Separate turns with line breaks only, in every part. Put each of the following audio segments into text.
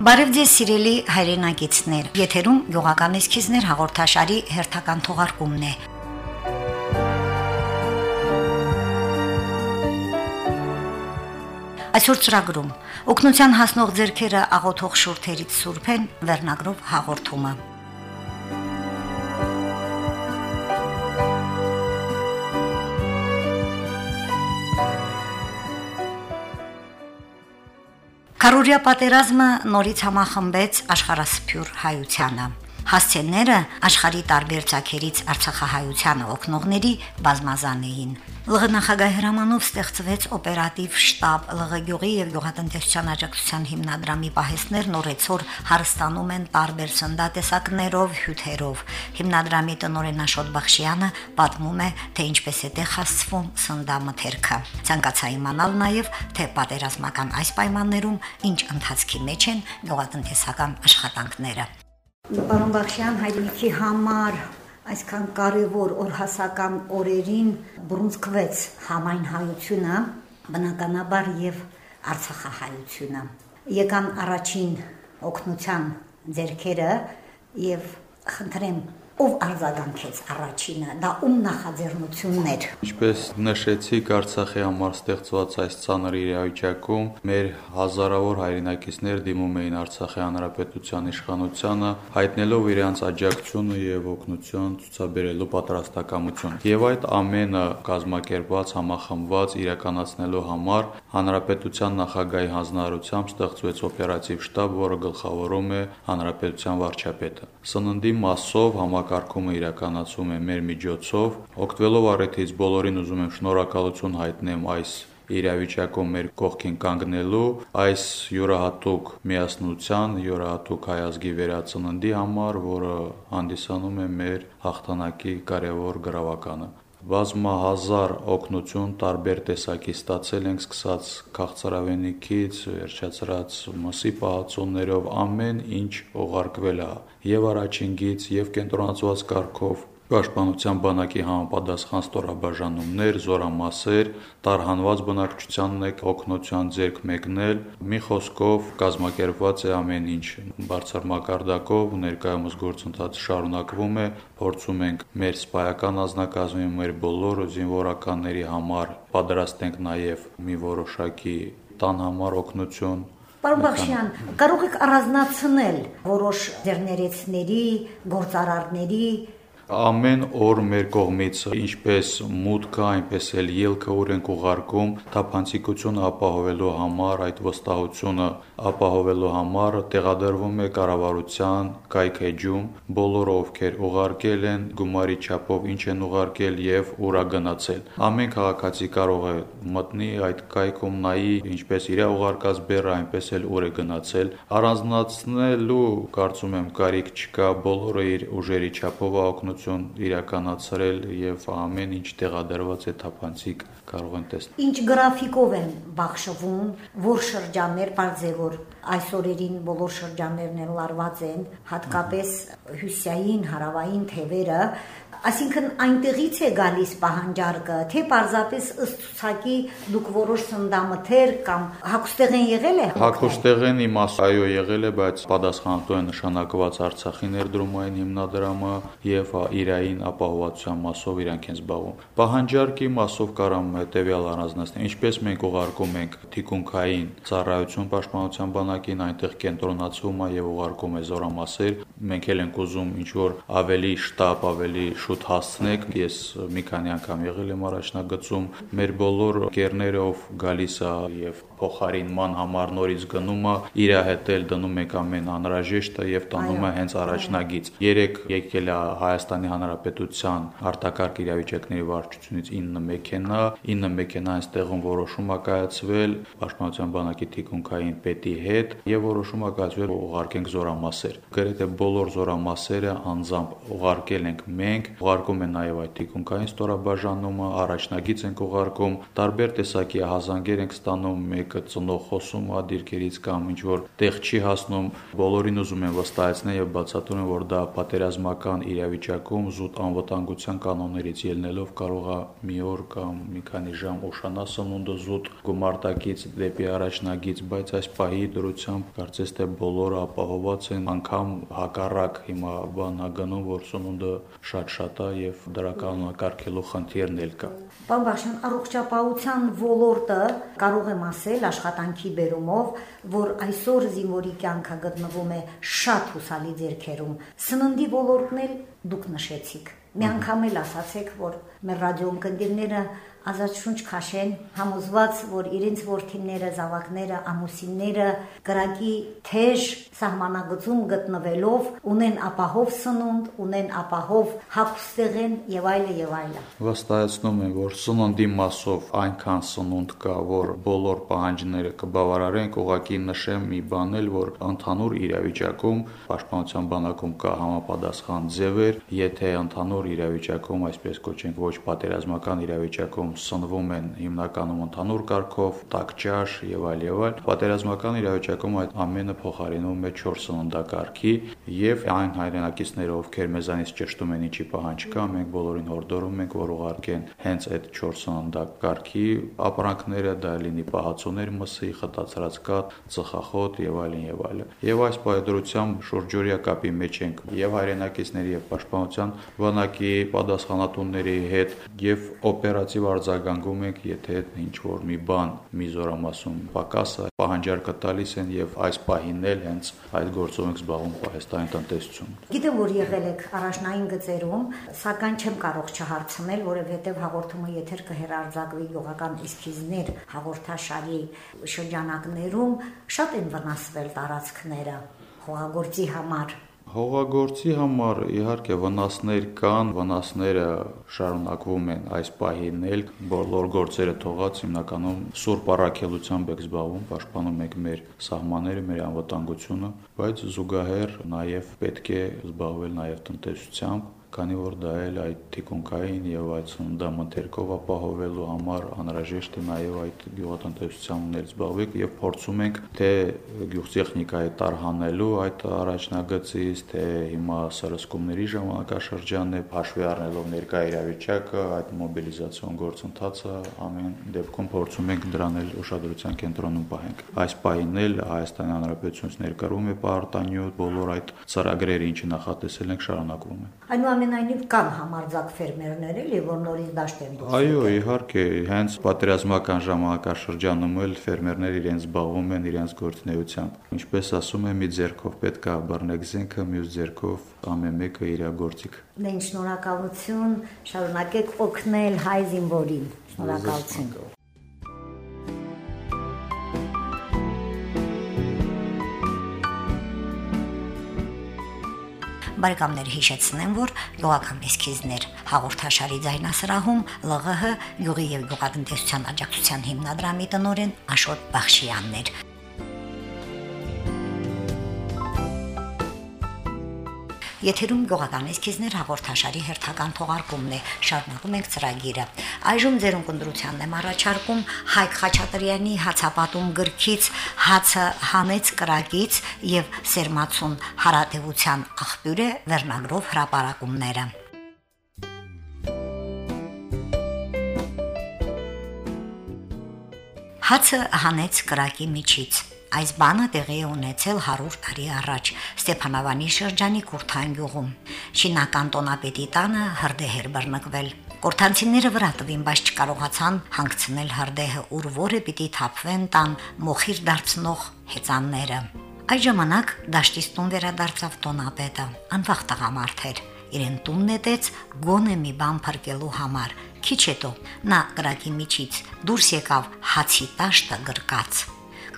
Բարև ձեզ սիրելի հայրենակիցներ։ Եթերում յոգական էսքիզներ հաղորդաշարի հերթական թողարկումն է։ Այսօր ծրագրում. Օգնության հասնող ձերքերը աղոթող շուրթերից սուրբ են վերնագրով հաղորդումը։ Կարորիա պատերազմը նորից համախմբեց աշխարհասփյուր հայությանը հասցեները աշխարի տարբեր ցակերից Արցախահայությանը օգնողների բազմազան էին։ ԼՂ նախագահ հրամանով ստեղծվեց օպերատիվ շտաբ ԼՂ գյուղի եւ գյուղատնտեսության աջակցության հիմնադրամի պահեստներն օրեցօր հարստանում են տարբեր սնդատեսակներով, հյութերով։ Հիմնադրամի տնօրեն Աշոտ Բախշյանը պատմում է, թե ինչպես է տեղ հասցվում սնդամթերքը։ Ցանկացա իմանալ նաեւ, թե պատերազմական այս պայմաններում ինչ ընթացքի մեջ են գյուղատնտեսական աշխատանքները։ Պարոն Բախշյան, հայրենիքի համար այսքան կարևոր օրհասական օրերին բռունցքվեց համայն հայությունը, բնականաբար եւ Արցախահայությունը։ Եկան առաջին օկնության ձերքերը եւ խնդրեմ ով արձագանքեց առաջինը, դա ում նախաձեռնությունն էր։
Ինչպես նշեցիք, Արցախի համար ստեղծված այս ցաներ իրավիճակում մեր հազարավոր հայրենակիցներ դիմում էին Արցախի հանրապետության իշխանությանը, հայտնելով իրենց աջակցությունը եւ օգնություն ցուցաբերելու պատրաստակամություն։ Եվ այդ ամենը կազմակերպված, համախմբված իրականացնելու համար հանրապետության նախագահի հանձնարարությամբ ստեղծվեց օպերատիվ շտաբ, որը գլխավորում է հանրապետության վարչապետը։ Սննդի մասով համակ համակարգումը իրականացում է մեր միջոցով։ Օգտվելով առիթից բոլորին ուզում եմ շնորհակալություն հայտնեմ այս իրավիճակում մեր կողքին կանգնելու այս յուրահատուկ միասնության, յուրահատուկ հայազգի վերածննդի համար, որը հանդիսանում է մեր հաղթանակի կարևոր գրավականը բազմահազար օգնություն տարբեր տեսակի ստացել ենք սկսած քաղցրավենիքից վերջացրած մսի պահածոներով ամեն ինչ ուղարկվել է եւ առաջին գից եւ կենտրոնացված կարգով Պաշտպանության բանակի համապատասխան ստորաբաժանումներ, զորամասեր, տարհանված բնակչությանն է օգնության ձեռք մեկնել։ Մի խոսքով կազմակերպված է ամեն ինչ բարձր մակարդակով, ներկայումս գործընթացը շարունակվում է, փորձում ենք մեր սպայական ազնագազմի, մեր բոլոր զինվորականների համար պատրաստենք նաև մի որոշակի տան համար օգնություն
Պարոն Բախշյան, կարող եք առանձնացնել որոշ ձեռներեցների, գործարարների
Ամեն օր մեր կողմից ինչպես մուտքը, այնպես էլ ելքը որ ենք ուղարկում թափանցիկությունը ապահովելու համար, այդ վստահությունը ապահովելու համար տեղադրվում է կառավարության կայքեջում բոլորը ովքեր ուղարկել են գումարի չափով ինչ են ուղարկել եւ ուրա գնացել։ Ամեն քաղաքացի կարող է մտնի այդ կայքում նայի ինչպես իր ուղարկած բեռը, այնպես էլ է գնացել։ Առանձնացնելու կարծում եմ կարիք չկա, բոլորը իր ուժերի չափով օգնություն գործողություն իրականացրել եւ ամեն ինչ տեղադրված է թափանցիկ կարող են տեսնել։
Ինչ գրաֆիկով են բախշվում, որ շրջաններ բարձե որ այս օրերին բոլոր շրջաններն են լարված են, հատկապես հյուսային հարավային թևերը, Այսինքն այնտեղից է գալիս պահանջարկը, թե պարզապես ըստ ցուցակի դուք որոշ սնդամթեր կամ հակոստեղեն եղել է։
Հակոստեղեն իմաս այո եղել է, բայց պատասխանատու է նշանակված Արցախի ներդրումային հիմնադրամը եւ իրային ապահովության մասով իրանք են զբաղվում։ Պահանջարկի մասով կարամ հետեւյալ առանձնացնել, ինչպես մենք ուղարկում ենք թիկունքային ծառայություն պաշտպանության բանակին, այնտեղ կենտրոնացվում է եւ ուղարկում է զորամասեր։ Մենք էլ ենք ուզում ինչ որ ավելի շտաբ, ավելի շուտ հասցնեք։ Ես մի քանի անգամ եղել եմ առաջնագծում, մեր բոլոր կերները ով գալիս է եւ փոխարինման համար նորից գնում է, իր հետ էլ դնում եք ամեն անհրաժեշտը եւ տանում է հենց առաջնագից։ Երեք եկել է Հայաստանի Հանրապետության արտակարգ իրավիճակների վարչությունից 9 մեքենա, 9 մեքենա այստեղում որոշում է կայացվել Պաշտպանության բանակի թիկունքային պետի հետ եւ որոշում է կայացվել ուղարկենք զորամասեր։ Գրեթե բոլոր զորամասերը անձամբ ուղարկել ենք մենք, ուղարկում են նաև այդ թիկունքային ստորաբաժանումը, առաջնագիծ ենք ուղարկում, տարբեր տեսակի հազանգեր ենք ստանում, մեկ մեկը ծնող խոսում է դիրքերից կամ ինչ որ տեղ չի հասնում, բոլորին ուզում են վստահեցնել եւ բացատրում որ դա պատերազմական իրավիճակում զուտ անվտանգության կանոններից ելնելով կարող է մի օր կամ մի քանի ժամ օշանա սնունդը զուտ գումարտակից դեպի առաջնագից, բայց այս պահի դրությամբ կարծես թե բոլորը ապահոված են, անգամ հակառակ հիմա բան ագնում, որ սնունդը շատ-շատ է եւ դրա կանոնակարգելու խնդիրն էլ կա։
Պարոն Բաշյան, առողջապահության ոլորտը կարող եմ ասել աշխատանքի բերումով, որ այսօր զինվորի կյանքը գտնվում է շատ հուսալի ձեռքերում։ Սննդի ոլորտն էլ դուք նշեցիք։ Մի անգամ էլ ասացեք, որ մեր ռադիոընկերները ազատ շունչ քաշեն, համոզված, որ իրենց ворթիմները, զավակները, ամուսինները գրակի թեժ սահմանագծում գտնվելով ունեն ապահով սնունդ, ունեն ապահով հապստեղեն եւ այլը եւ այլը։
Վստահեցնում եմ, որ սնունդի մասով այնքան սնունդ կա, որ բոլոր պահանջները կբավարարեն, կողակի նշեմ մի բան էլ, որ ընդհանուր իրավիճակում պաշտպանության բանակում կա համապատասխան ձևեր, եթե ընդհանուր իրավիճակում, այսպես կոչենք, ոչ պատերազմական իրավիճակում կարգում սնվում են հիմնականում ընդհանուր կարգով, տակճաշ եւ այլ եւ այլ։ Պատերազմական իրավիճակում այդ ամենը փոխարինում է 4 սննդակարգի եւ այն հայրենակիցները, ովքեր մեզանից ճշտում են ինչի պահանջ կա, մենք բոլորին հորդորում ենք, որ ուղարկեն հենց այդ 4 սննդակարգի ապրանքները, դա լինի պահածոներ մսի, խտացրած կաթ, ծխախոտ եւ այլն եւ այլն։ Եվ այս պայդրությամբ շուրջօրյա կապի մեջ ենք եւ հայրենակիցների եւ պաշտպանության բանակի պատասխանատունների հետ եւ օպերատիվ արձագանքում ենք, եթե ինչ որ մի բան մի զորամասում պակաս է, պահանջարկը տալիս են եւ այս պահին էլ հենց այդ գործով ենք զբաղվում Պահեստանի տնտեսություն։
Գիտեմ, որ եղել եք առաջնային գծերում, սակայն չեմ կարող չհարցնել, որովհետեւ հաղորդումը եթեր կհերարձակվի յոգական էսքիզներ հաղորդաշարի շրջանակներում շատ են վնասվել տարածքները հողագործի համար
Հողագործի համար իհարկե վնասներ կան, վնասները շարունակվում են այս պահին էլ բոլոր գործերը թողած հիմնականում սուրբ առաքելությամբ եք զբաղվում, պաշտպանում եք մեր սահմանները, մեր անվտանգությունը, բայց զուգահեռ նաև պետք է զբաղվել նաև տնտեսությամբ քանի որ դա էլ այդ թիկունքային եւ այդ սննդամթերքով ապահովելու համար անհրաժեշտ է նաեւ այդ գյուղատնտեսությամբ նել զբաղվեք եւ փորձում ենք թե գյուղտեխնիկայի տարհանելու այդ առաջնագծից թե հիմա սրսկումների ժամանակաշրջանն է հաշվի առնելով ներկա իրավիճակը այդ մոբիլիզացիոն գործընթացը ամեն դեպքում փորձում ենք դրան էլ ուշադրության կենտրոնում պահենք այս պահին էլ Հայաստանի Հանրապետությունից ներկրում է պարտանյութ բոլոր այդ ծրագրերը ինչը նախատեսել ենք շարունակվում են
այնու այնուամենայնիվ կան համարձակ ֆերմերներ էլի, որ նորից դաշտ են
դուրս։ Այո, իհարկե, հենց պատերազմական ժամանակաշրջանում էլ ֆերմերները իրենց զբաղվում են իրենց գործունեությամբ։ Ինչպես ասում եմ, մի ձեռքով պետք է բռնեք զենքը, մյուս ձեռքով ամեն մեկը իր գործիք։
Դե շնորհակալություն, շարունակեք օգնել հայ զինվորին։ Շնորհակալություն։ Բարեկամներ հիշեցնեմ, որ գյուղական էսքիզներ հաղորդաշարի ձայնասրահում ԼՂՀ յուղի եւ գյուղատնտեսության աջակցության հիմնադրամի տնօրեն Աշոտ Բախշյանն էր։ Եթերում գողական էսքիզներ հաղորդաշարի հերթական թողարկումն է։ Շարունակում ենք ծրագիրը։ Այժմ ձերուն կնդրությանն եմ առաջարկում Հայկ Խաչատրյանի հացապատում գրքից հացը հանեց կրակից եւ սերմացուն հարատեվության աղբյուր է վերնագրով հրապարակումները։ Հացը հանեց կրակի միջից Այս բանը տեղի է ունեցել 100 տարի առաջ Ստեփանավանի շրջանի Կուրթան գյուղում։ Շինական տոնապետի տանը հրդեհեր բռնկվել։ Կորթանցիները վրա տվին, բայց չկարողացան հանգցնել հրդեհը, ուր որը պիտի թափվեն տան մոխիր դարձնող հեծանները։ Այդ ժամանակ դաշտից տուն վերադարձավ տոնապետը, անվախ տղամարդ էր։ Իրեն տուն նետեց գոնե մի բան փրկելու համար։ Քիչ հետո նա կրակի միջից դուրս եկավ հացի տաշտը գրկած։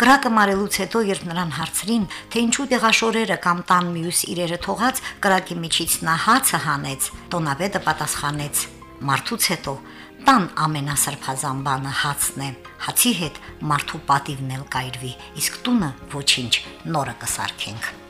Կրակը մարելուց հետո, երբ նրան հարցրին, թե ինչու տեղաշորերը կամ տան մյուս իրերը թողած կրակի միջից նա հացը հանեց, տոնավետը պատասխանեց. Մարդուց հետո տան ամենասրբազան բանը հացն է։ Հացի հետ մարդու պատիվն էլ կայրվի, իսկ տունը ոչինչ, նորը կսարքենք։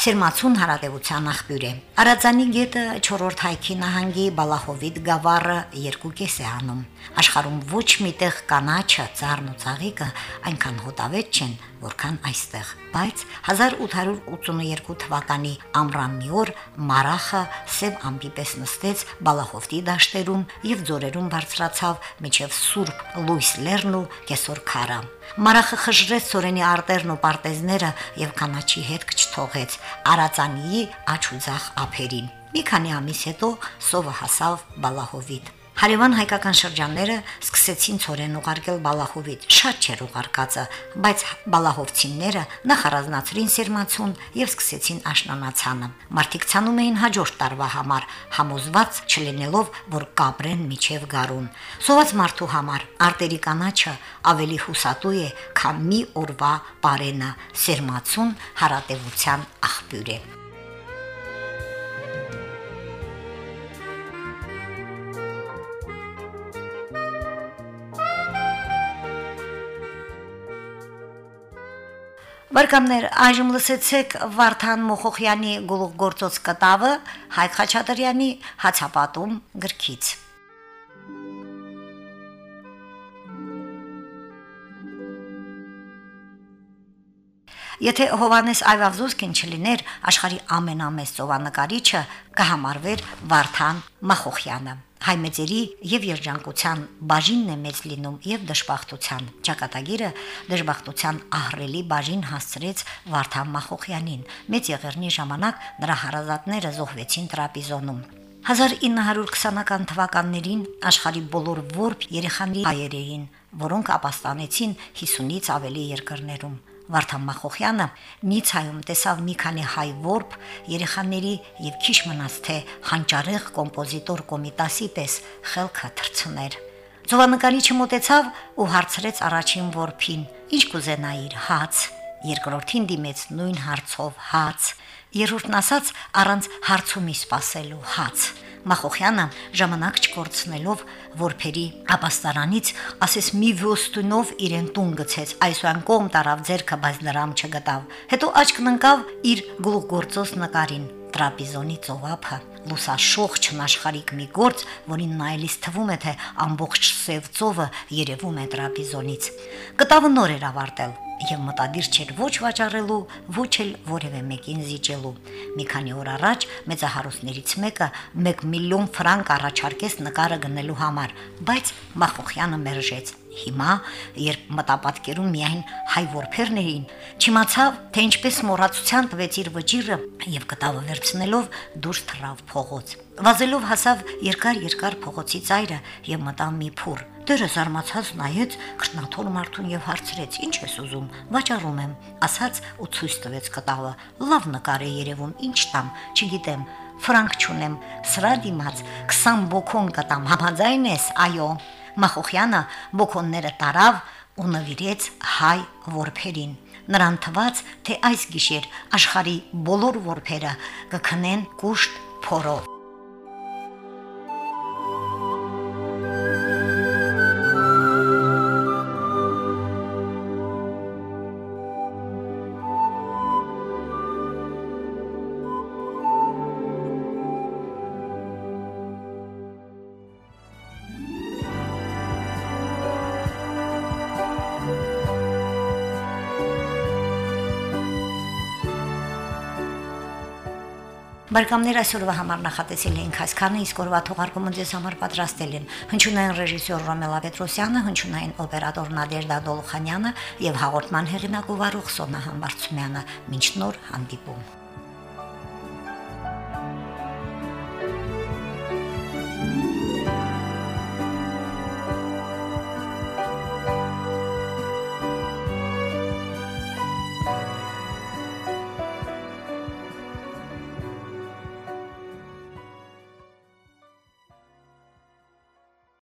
Սերմացուն հարատեվության աղբյուր է։ Արածանի գետը 4-րդ հայքի նահանգի Բալախովիդ գավառը երկու կես է անում։ Աշխարհում ոչ միտեղ կանաչը, ծառն ու ծաղիկը այնքան հոտավետ չեն, որքան այստեղ։ Բայց 1882 թվականի ամռան մի օր Մարախը Սև ամբի պես նստեց Բալախովտի դաշտերում եւ ձորերում բարձրացավ միջև Սուրբ Լուիս Լերն ու Կեսոր Քարը։ Մարախը խժրեց սորենի արտերն ու պարտեզները եւ կանաչի հետ կչթողեց արածանիի աչուձախ ափերին։ Մի քանի ամիս հետո սովը հասավ Բալահովիդ։ Հարևան հայկական շրջանները սկսեցին ծորեն ուղարկել Բալախովիդ։ Շատ չէր ուղարկածը, բայց Բալախովցիները նախարազնացրին սերմացուն եւ սկսեցին աշնանացանը։ Մարտիկ ցանում էին հաջորդ տարվա համար, համոզված չլինելով, որ կապրեն միջև գարուն։ Սոված մարդու համար արտերի կանաչը ավելի հուսատու է, քան մի օրվա բարենը։ Սերմացուն հարատեվության աղբյուր է։ Բարեկամներ, այժմ լսեցեք Վարդան Մոխոխյանի գլուխգործոց կտավը Հայկ Խաչատրյանի հացապատում գրքից։ Եթե Հովանես Այվազովսկին չլիներ աշխարի ամենամեծ ծովանկարիչը, կհամարվեր Վարդան Մախոխյանը հայ մեծերի եւ երջանկության բաժինն է մեծ լինում եւ դժբախտության ճակատագիրը դժբախտության ահրելի բաժին հասցրեց Վարդան Մախոխյանին մեծ եղերնի ժամանակ նրա հարազատները զոհվեցին տրապիզոնում 1920-ական թվականներին աշխարի բոլոր որբ երեխաների հայեր էին, որոնք ապաստանեցին 50-ից ավելի երկրներում։ Վարդան Մախոխյանը Նիցայում տեսավ մի քանի հայ որբ երեխաների եւ քիչ մնաց թե հանճարեղ կոմպոզիտոր կոմիտասի պես խելքը թրցներ։ Զովանկարիչը մտեցավ ու հարցրեց առաջին որբին. «Ինչ կուզենա իր հաց»։ Երկրորդին դիմեց նույն հարցով հաց։ Երրորդն ասաց առանց հարցումի սпасելու հաց։ Մախոխյանը ժամանակ չկորցնելով որփերի ապաստարանից ասես մի ոստունով իրեն տուն գցեց այսօրան կողմ տարավ ձերքը բայց դրամ չգտավ հետո աչքն ընկավ իր գլուխգործոս նկարին տրապիզոնի ծովափը լուսաշող չնաշխարիկ մի գործ, որին նայելիս թվում է թե ամբողջ սև ծովը երևում է տրապիզոնից։ Կտավը նոր էր ավարտել եւ մտադիր չէր ոչ վաճառելու, ոչ էլ որևէ մեկին զիջելու։ Մի քանի օր առաջ մեծահարուստներից մեկը 1 միլիոն ֆրանկ առաջարկեց նկարը գնելու համար, բայց Մախոխյանը մերժեց։ Հիմա, երբ մտապատկերում միայն հայ որփերներին, չիմացավ, թե ինչպես մոռացության տվեց իր վճիրը եւ կտավը վերցնելով դուրս թռավ փողոց։ Վազելով հասավ երկար-երկար փողոցի ծայրը եւ մտավ մի փուր։ Դերը զարմացած նայեց քրտնաթոր մարդուն եւ հարցրեց. «Ինչ ես ուզում»։ «Վաճառում եմ», ասաց ու ցույց տվեց կտավը։ «Լավ նկար է երևում, ինչ տամ, չգիտեմ»։ Ֆրանկ չունեմ, սրա դիմաց 20 բոքոն կտամ, համաձայն ես, այո։ Մախոխյանը բոքոնները տարավ ու նվիրեց հայ որփերին։ Նրան թվաց, թե այս գիշեր աշխարի բոլոր որփերը կքնեն կուշտ փորով։ Բարեկամներ այսօրվա համար նախատեսել էինք այսքանը, իսկ օրվա թողարկումը ձեզ համար պատրաստել են հնչյունային ռեժիսոր Ռոմելա Պետրոսյանը, հնչյունային օպերատոր Նադեժդա Դոլխանյանը եւ հաղորդման հեղինակ ու վարող Սոնա Համբարձումյանը։ Մինչ նոր հանդիպում։